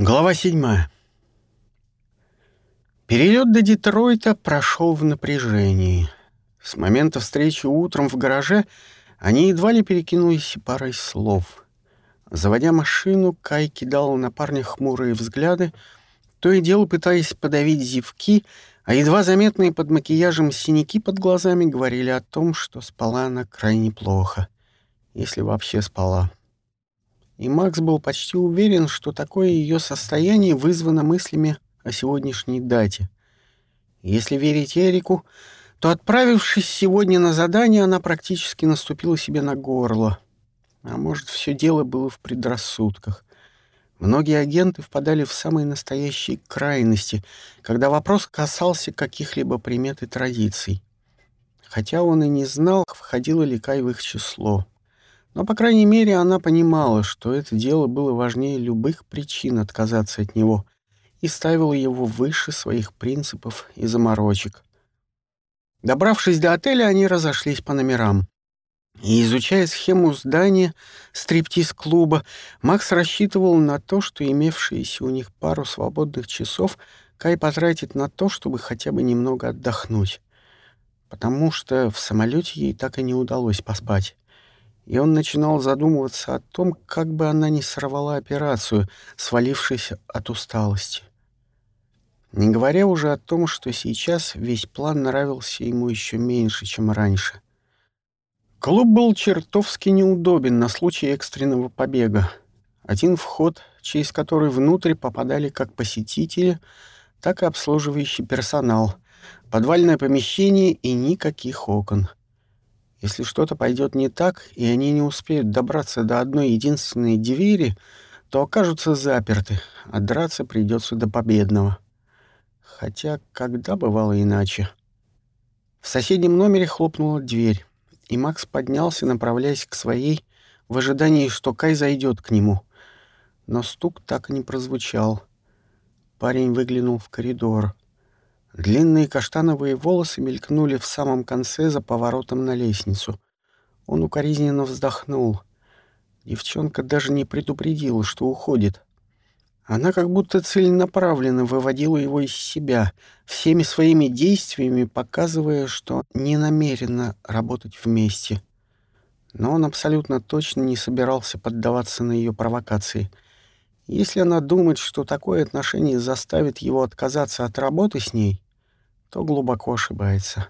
Глава седьмая. Перелет до Детройта прошел в напряжении. С момента встречи утром в гараже они едва ли перекинулись парой слов. Заводя машину, Кай кидал на парня хмурые взгляды, то и дело пытаясь подавить зевки, а едва заметные под макияжем синяки под глазами говорили о том, что спала она крайне плохо, если вообще спала и Макс был почти уверен, что такое ее состояние вызвано мыслями о сегодняшней дате. Если верить Эрику, то, отправившись сегодня на задание, она практически наступила себе на горло. А может, все дело было в предрассудках. Многие агенты впадали в самые настоящие крайности, когда вопрос касался каких-либо примет и традиций. Хотя он и не знал, входило ли Кай в их число. Но, по крайней мере, она понимала, что это дело было важнее любых причин отказаться от него и ставила его выше своих принципов и заморочек. Добравшись до отеля, они разошлись по номерам. И, изучая схему здания стриптиз-клуба, Макс рассчитывал на то, что имевшиеся у них пару свободных часов Кай потратит на то, чтобы хотя бы немного отдохнуть. Потому что в самолете ей так и не удалось поспать и он начинал задумываться о том, как бы она не сорвала операцию, свалившись от усталости. Не говоря уже о том, что сейчас весь план нравился ему еще меньше, чем раньше. Клуб был чертовски неудобен на случай экстренного побега. Один вход, через который внутрь попадали как посетители, так и обслуживающий персонал, подвальное помещение и никаких окон — если что-то пойдет не так, и они не успеют добраться до одной единственной двери, то окажутся заперты, а драться придется до победного. Хотя когда бывало иначе? В соседнем номере хлопнула дверь, и Макс поднялся, направляясь к своей, в ожидании, что Кай зайдет к нему. Но стук так и не прозвучал. Парень выглянул в коридор. Длинные каштановые волосы мелькнули в самом конце за поворотом на лестницу. Он укоризненно вздохнул. Девчонка даже не предупредила, что уходит. Она как будто целенаправленно выводила его из себя, всеми своими действиями показывая, что не намерена работать вместе. Но он абсолютно точно не собирался поддаваться на ее провокации — если она думает, что такое отношение заставит его отказаться от работы с ней, то глубоко ошибается.